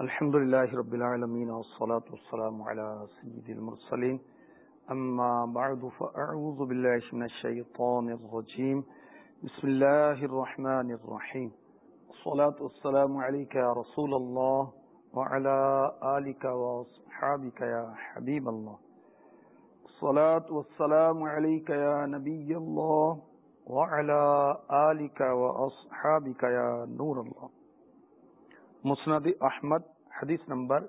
الحمد لله رب العالمين والصلاة والسلام على سيد المرسلين أما بعد فأعوذ بالله من الشيطان الرجيم بسم الله الرحمن الرحيم الصلاة والسلام عليك يا رسول الله وعلى آلك وصحابك يا حبيب الله الصلاة والسلام عليك يا نبي الله وعلى آلك وأصحابك يا نور الله مسند احمد، حدیث نمبر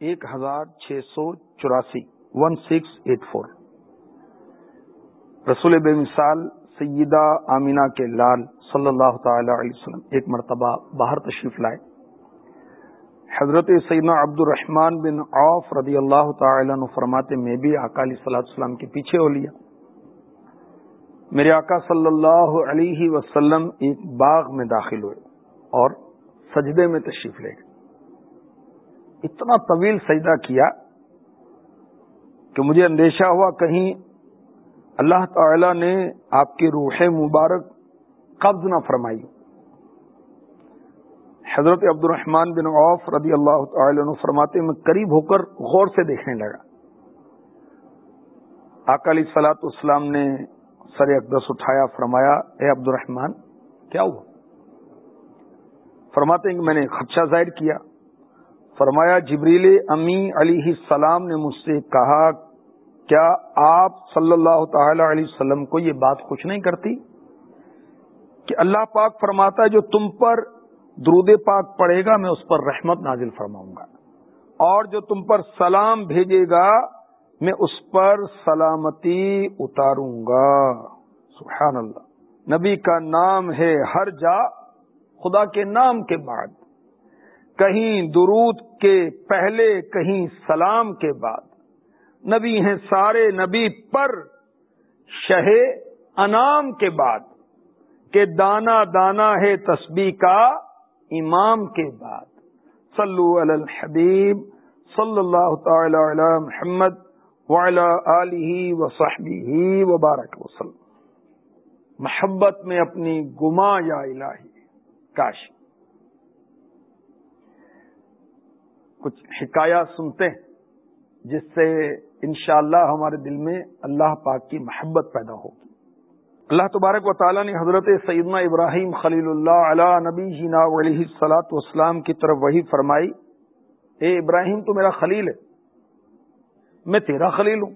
ایک ہزار چھ سو چوراسی ون سکس ایٹ فور رسول بے مثال سیدہ آمینہ کے لال صلی اللہ تعالی علیہ وسلم ایک مرتبہ باہر تشریف لائے۔ حضرت سیدنا عبد الرحمان بن عوف رضی اللہ تعالی عنہ فرماتے، میں بھی آقا علیہ صلاح السلام کے پیچھے ہو لیا۔ میرے آقا صلی اللہ علیہ وسلم ایک باغ میں داخل ہوئے اور سجدے میں تشریف لے گئے۔ اتنا طویل سجدہ کیا کہ مجھے اندیشہ ہوا کہیں اللہ تعالی نے آپ کی روح مبارک قبض نہ فرمائی۔ حضرت عبد الرحمان بن عوف رضی اللہ تعالی عنہ فرماتے میں قریب ہو کر غور سے دیکھنے لگا۔ اکالی سلاط اسلام نے سر اقدس اٹھایا، فرمایا، اے عبد الرحمان کیا ہوا؟ فرماتے ہیں کہ میں نے خدشہ ظاہر کیا۔ فرمایا، جبریل امی علیہ السلام نے مجھ سے کہا، کیا آپ صلی اللہ تعالی علیہ وسلم کو یہ بات خوش نہیں کرتی؟ کہ اللہ پاک فرماتا ہے، جو تم پر درود پاک پڑے گا، میں اس پر رحمت نازل فرماؤں گا۔ اور جو تم پر سلام بھیجے گا، میں اس پر سلامتی اتاروں گا۔ سبحان اللہ۔ نبی کا نام ہے ہر جا۔ خدا کے نام کے بعد، کہیں درود کے پہلے، کہیں سلام کے بعد، نبی ہیں سارے نبی پر شہ انام کے بعد، کہ دانا دانا ہے تسبیح کا امام کے بعد۔ صلو علی الحبیب صلی اللہ تعالی علی محمد ولی وصحبہ وبارک وسلم۔ محبت میں اپنی گما یا الہی۔ کاش۔ کچھ حکایات سنتے ہیں، جس سے انشاءاللہ ہمارے دل میں اللہ پاک کی محبت پیدا ہوگی اللہ تبارک و تعالیٰ نے حضرت سیدنا ابراہیم خلیل اللہ علیہ نبی جینا علیہ سلاۃ والسلام کی طرف وہی فرمائی، اے ابراہیم، تو میرا خلیل ہے، میں تیرا خلیل ہوں۔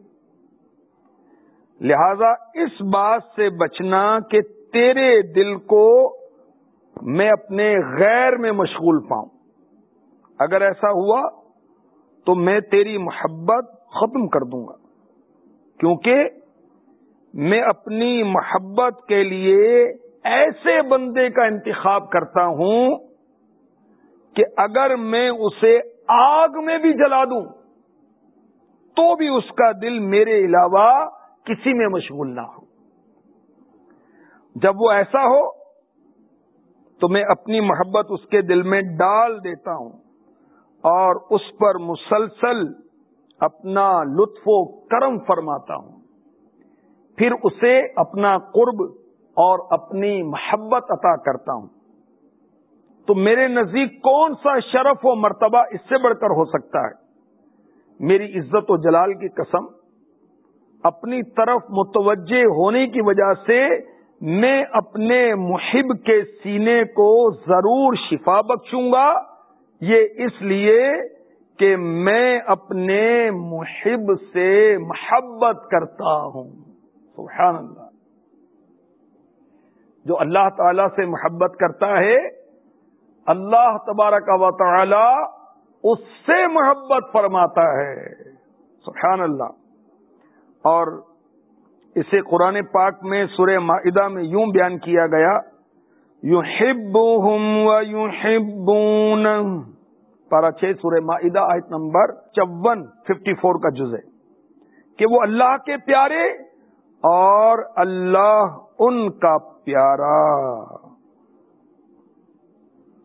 لہذا اس بات سے بچنا کہ تیرے دل کو میں اپنے غیر میں مشغول پاؤں۔ اگر ایسا ہوا تو میں تیری محبت ختم کر دوں گا۔ کیونکہ میں اپنی محبت کے لیے ایسے بندے کا انتخاب کرتا ہوں کہ اگر میں اسے آگ میں بھی جلا دوں تو بھی اس کا دل میرے علاوہ کسی میں مشغول نہ ہو۔ جب وہ ایسا ہو تو میں اپنی محبت اس کے دل میں ڈال دیتا ہوں اور اس پر مسلسل اپنا لطف و کرم فرماتا ہوں۔ پھر اسے اپنا قرب اور اپنی محبت عطا کرتا ہوں۔ تو میرے نزدیک کون سا شرف و مرتبہ اس سے بڑھ کر ہو سکتا ہے؟ میری عزت و جلال کی قسم، اپنی طرف متوجہ ہونے کی وجہ سے میں اپنے محب کے سینے کو ضرور شفا بخشوں گا۔ یہ اس لیے کہ میں اپنے محب سے محبت کرتا ہوں۔ سبحان اللہ۔ جو اللہ تعالی سے محبت کرتا ہے، اللہ تبارک و تعالی اس سے محبت فرماتا ہے۔ سبحان اللہ۔ اور اسے قرآن پاک میں سورہ معدہ میں یوں بیان کیا گیا یو ہب یو ہبون پارا چھ سورہ معدہ آیت نمبر چون ففٹی فور کا جز ہے کہ وہ اللہ کے پیارے اور اللہ ان کا پیارا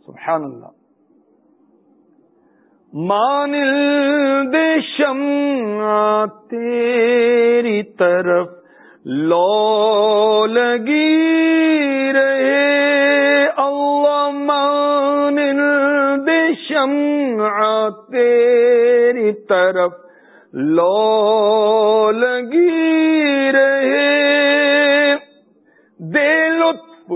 سبحان اللہ مان دیشم تیری طرف لو لگی رہے، اللہ مان دیش شمع تیری طرف۔ لو لگی رہے، دے لطف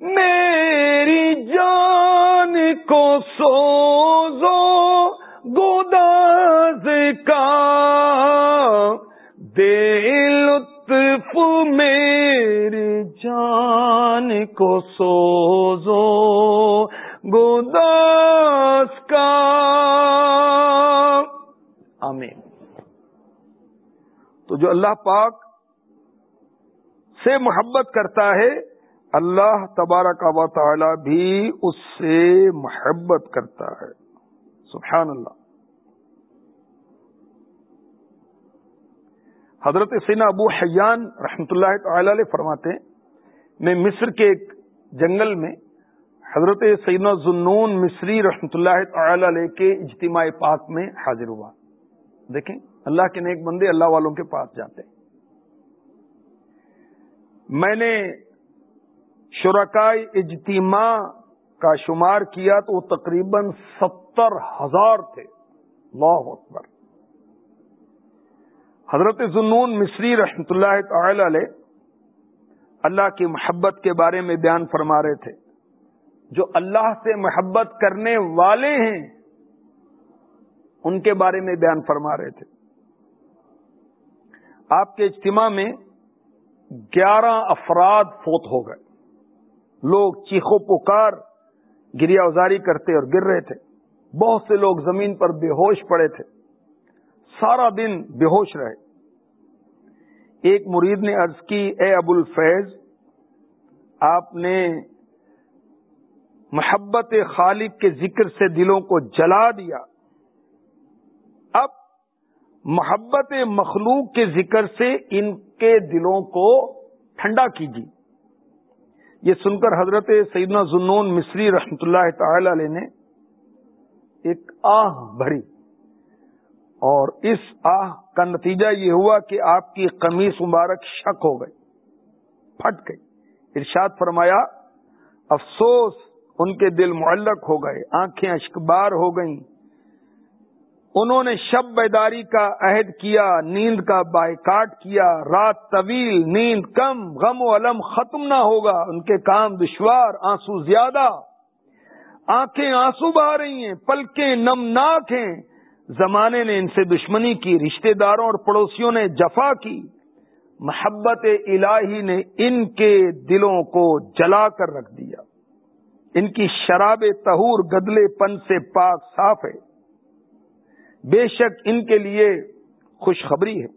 میری جان کو سوزو جان کو سوزو گوداس کا۔ آمین۔ تو جو اللہ پاک سے محبت کرتا ہے، اللہ تبارک و تعالی بھی اس سے محبت کرتا ہے۔ سبحان اللہ۔ حضرت سینا ابو حیان رحمت اللہ تعالی علیہ فرماتے میں مصر کے ایک جنگل میں حضرت سیدنا ذنون مصری رحمت اللہ تعالی علیہ کے اجتماع پاک میں حاضر ہوا۔ دیکھیں، اللہ کے نیک بندے اللہ والوں کے پاس جاتے میں نے شرکائی اجتماع کا شمار کیا تو وہ تقریباً ستر ہزار تھے۔ اللہ اکبر۔ حضرت ضنون مصری رحمت اللہ تعالی علیہ اللہ کی محبت کے بارے میں بیان فرما رہے تھے۔ جو اللہ سے محبت کرنے والے ہیں، ان کے بارے میں بیان فرما رہے تھے۔ آپ کے اجتماع میں گیارہ افراد فوت ہو گئے۔ لوگ چیخو پکار، گریا ازاری کرتے اور گر رہے تھے۔ بہت سے لوگ زمین پر بے ہوش پڑے تھے۔ سارا دن بے ہوش رہے۔ ایک مرید نے عرض کی، اے ابو الفیض، آپ نے محبت خالق کے ذکر سے دلوں کو جلا دیا۔ اب محبت مخلوق کے ذکر سے ان کے دلوں کو ٹھنڈا کیجیے۔ یہ سن کر حضرت سیدنا زنون مصری رحمت اللہ تعالی علیہ نے ایک آہ بھری اور اس آہ کا نتیجہ یہ ہوا کہ آپ کی قمیص مبارک شک ہو گئی، پھٹ گئی۔ ارشاد فرمایا، افسوس، ان کے دل معلق ہو گئے، آنکھیں اشکبار ہو گئیں۔ انہوں نے شب بیداری کا عہد کیا، نیند کا بائیکاٹ کیا، رات طویل، نیند کم، غم و علم ختم نہ ہوگا، ان کے کام دشوار، آنسو زیادہ۔ آنکھیں آنسو بہ رہی ہیں، پلکیں نمناک ہیں۔ زمانے نے ان سے دشمنی کی، رشتہ داروں اور پڑوسیوں نے جفا کی۔ محبت الہی نے ان کے دلوں کو جلا کر رکھ دیا۔ ان کی شراب تہور گدلے پن سے پاک صاف ہے۔ بے شک ان کے لیے خوشخبری ہے۔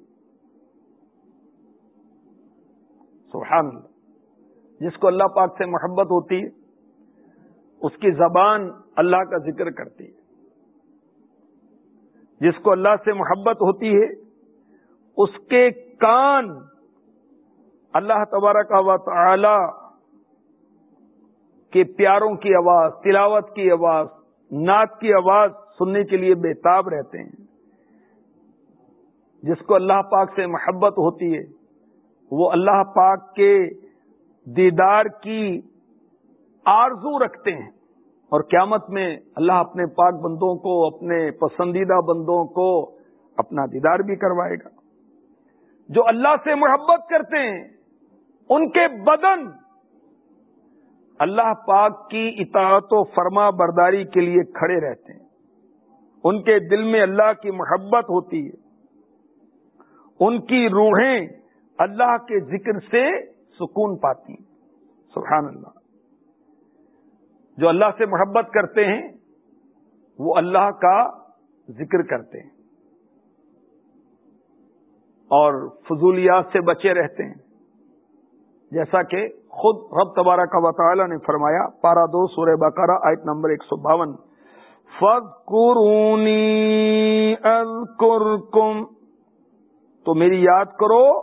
سبحان اللہ۔ جس کو اللہ پاک سے محبت ہوتی ہے، اس کی زبان اللہ کا ذکر کرتی ہے۔ جس کو اللہ سے محبت ہوتی ہے، اس کے کان اللہ تبارک و تعالی کے پیاروں کی آواز، تلاوت کی آواز، نعت کی آواز سننے کے لیے بےتاب رہتے ہیں۔ جس کو اللہ پاک سے محبت ہوتی ہے، وہ اللہ پاک کے دیدار کی آرزو رکھتے ہیں۔ اور قیامت میں اللہ اپنے پاک بندوں کو، اپنے پسندیدہ بندوں کو اپنا دیدار بھی کروائے گا۔ جو اللہ سے محبت کرتے ہیں، ان کے بدن اللہ پاک کی اطاعت و فرما برداری کے لیے کھڑے رہتے ہیں۔ ان کے دل میں اللہ کی محبت ہوتی ہے۔ ان کی روحیں اللہ کے ذکر سے سکون پاتی ہیں۔ سبحان اللہ۔ جو اللہ سے محبت کرتے ہیں، وہ اللہ کا ذکر کرتے ہیں۔ اور فضولیات سے بچے رہتے ہیں۔ جیسا کہ خود رب تبارہ کا وطالعہ نے فرمایا پارا دو سورہ بقرہ، آیت نمبر ایک سو باون۔ فَذْكُرُونِي أَذْكُرْكُمْ تو میری یاد کرو،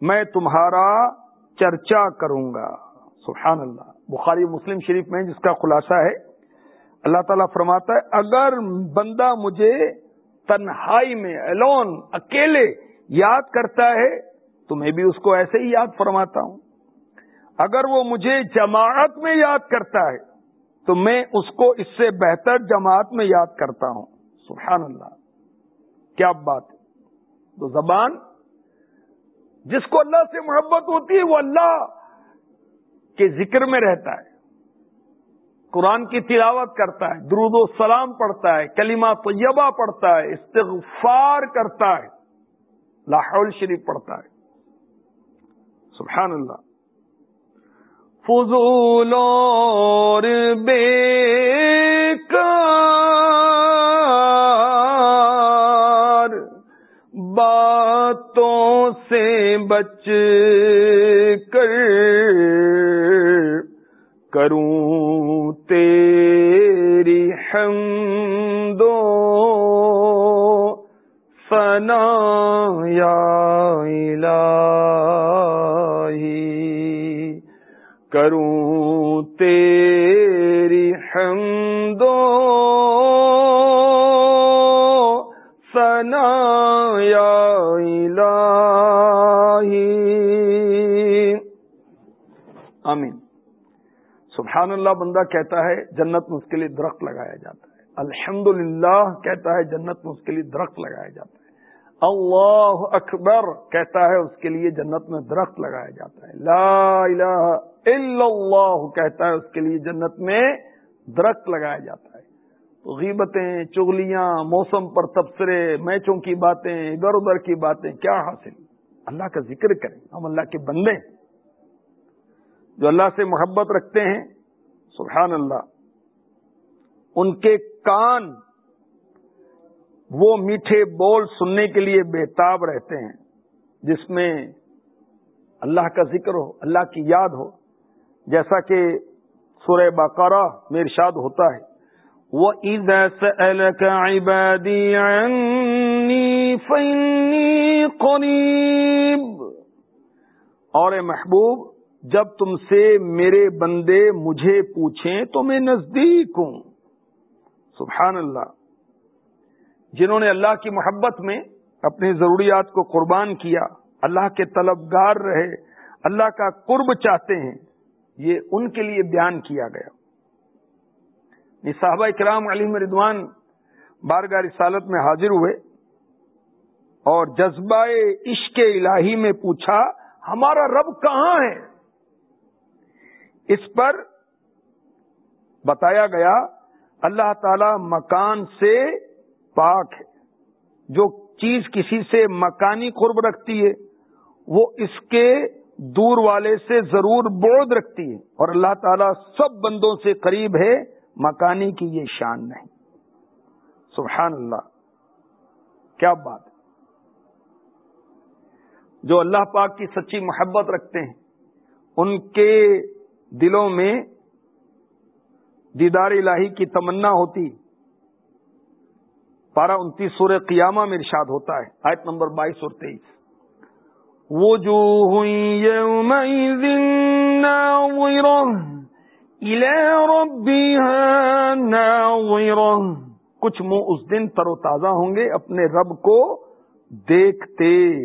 میں تمہارا چرچا کروں گا۔ سبحان اللہ۔ بخاری مسلم شریف میں جس کا خلاصہ ہے، اللہ تعالیٰ فرماتا ہے، اگر بندہ مجھے تنہائی میں الون اکیلے یاد کرتا ہے، تو میں بھی اس کو ایسے ہی یاد فرماتا ہوں۔ اگر وہ مجھے جماعت میں یاد کرتا ہے، تو میں اس کو اس سے بہتر جماعت میں یاد کرتا ہوں۔ سبحان اللہ۔ کیا بات ہے۔ تو زبان، جس کو اللہ سے محبت ہوتی ہے، وہ اللہ کے ذکر میں رہتا ہے۔ قرآن کی تلاوت کرتا ہے، درود و سلام پڑھتا ہے، کلمہ طیبہ پڑھتا ہے، استغفار کرتا ہے لاہور شریف پڑھتا ہے۔ سبحان اللہ۔ فضول اور بے باتوں سے بچ کر کروں تیری حمد و فنا یا الہی کروں تیری حمد و سنا یا الہی۔ سبحان اللہ بندہ کہتا ہے جنت میں اس کے لیے درخت لگایا جاتا ہے۔ الحمد کہتا ہے جنت میں اس کے لیے درخت لگایا جاتا ہے۔ اللہ اکبر کہتا ہے اس کے لیے جنت میں درخت لگایا جاتا ہے۔ لا الہ الا اللہ کہتا ہے اس کے لیے جنت میں درخت لگایا جاتا ہے۔ تو غیبتیں چگلیاں موسم پر تبصرے، میچوں کی باتیں، ادھر ادھر کی باتیں، کیا حاصل؟ اللہ کا ذکر کریں۔ ہم اللہ کے بندے جو اللہ سے محبت رکھتے ہیں سبحان اللہ، ان کے کان وہ میٹھے بول سننے کے لیے بےتاب رہتے ہیں، جس میں اللہ کا ذکر ہو، اللہ کی یاد ہو۔ جیسا کہ سورہ بقرہ میں ارشاد ہوتا ہے وہ عید قریب اور محبوب جب تم سے میرے بندے مجھے پوچھیں تو میں نزدیک ہوں۔ سبحان اللہ۔ جنہوں نے اللہ کی محبت میں اپنی ضروریات کو قربان کیا، اللہ کے طلبگار رہے، اللہ کا قرب چاہتے ہیں، یہ ان کے لیے بیان کیا گیا۔ صحابہ کرام علی مردوان بارگاہ رسالت میں حاضر ہوئے اور جذبہ عشق الہی میں پوچھا، ہمارا رب کہاں ہے؟ اس پر بتایا گیا اللہ تعالی مکان سے پاک ہے۔ جو چیز کسی سے مکانی قرب رکھتی ہے، وہ اس کے دور والے سے ضرور بودھ رکھتی ہے۔ اور اللہ تعالیٰ سب بندوں سے قریب ہے، مکانی کی یہ شان نہیں۔ سبحان اللہ۔ کیا بات جو اللہ پاک کی سچی محبت رکھتے ہیں، ان کے دلوں میں دیدار الہی کی تمنا ہوتی پارہ انتیس سور قیامہ میں ارشاد ہوتا ہے، آیت نمبر بائیس اور تیئیس۔ وہ جو کچھ منہ اس دن تر و تازہ ہوں گے، اپنے رب کو دیکھتے۔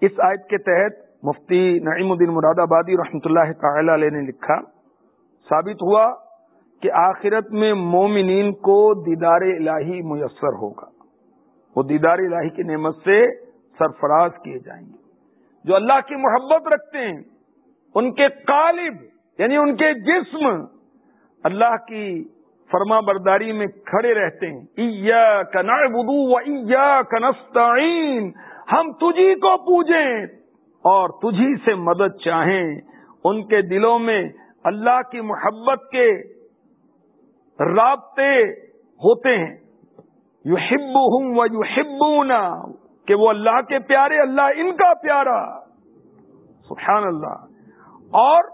اس آیت کے تحت مفتی نعیم الدین مراد آبادی رحمتہ اللہ تعالی علیہ نے لکھا، ثابت ہوا کہ آخرت میں مومنین کو دیدار الہی میسر ہوگا۔ وہ دیدار الہی کی نعمت سے سرفراز کیے جائیں گے۔ جو اللہ کی محبت رکھتے ہیں، ان کے قالب یعنی ان کے جسم، اللہ کی فرما برداری میں کھڑے رہتے ہیں۔ کنا بدو کنستعین ہم تجھی کو پوجیں۔ اور تجھی سے مدد چاہیں، ان کے دلوں میں اللہ کی محبت کے رابطے ہوتے ہیں۔ یو ہبو ہوں و یو کہ وہ اللہ کے پیارے، اللہ ان کا پیارا۔ سبحان اللہ اور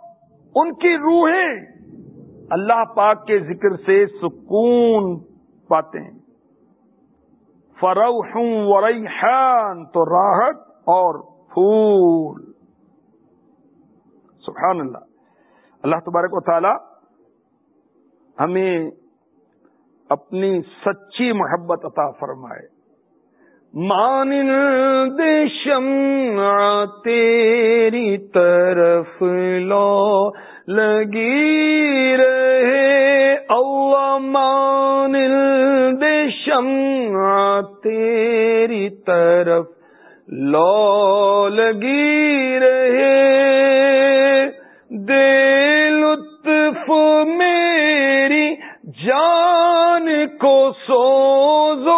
ان کی روحیں اللہ پاک کے ذکر سے سکون پاتے ہیں۔ فروح ریحان، تو راحت اور پھول۔ سبحان اللہ اللہ تبارک و تعالی ہمیں اپنی سچی محبت عطا فرمائے۔ مان دیشم تیری طرف لو، لگی رہے۔ اللہ مان دشم تیری طرف لو لگی رہے دے لطف میری، جان کو سوزو،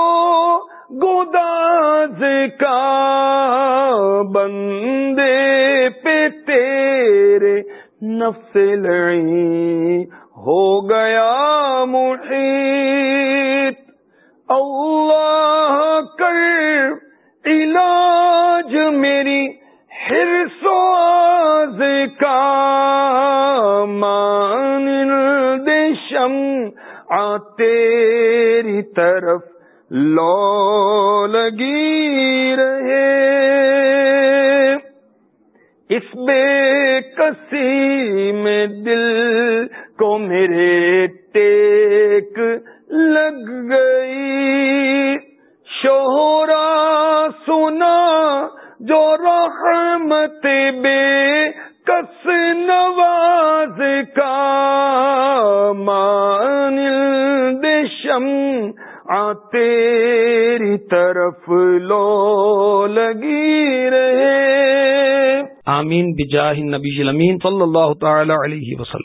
گداز کا بندے پہ تیرے نفس لڑی ہو گیا محیط۔ اللہ کا مان دشم آ تیری طرف لو لگی رہے۔ اس بے کسی میں دل کو میرے ٹیک لگ گئی۔ شوہرا سنا جو رحمت بے دشم تیری طرف لو لگی رہے۔ آمین بجاہ نبی صلی اللہ تعالی علیہ وسلم۔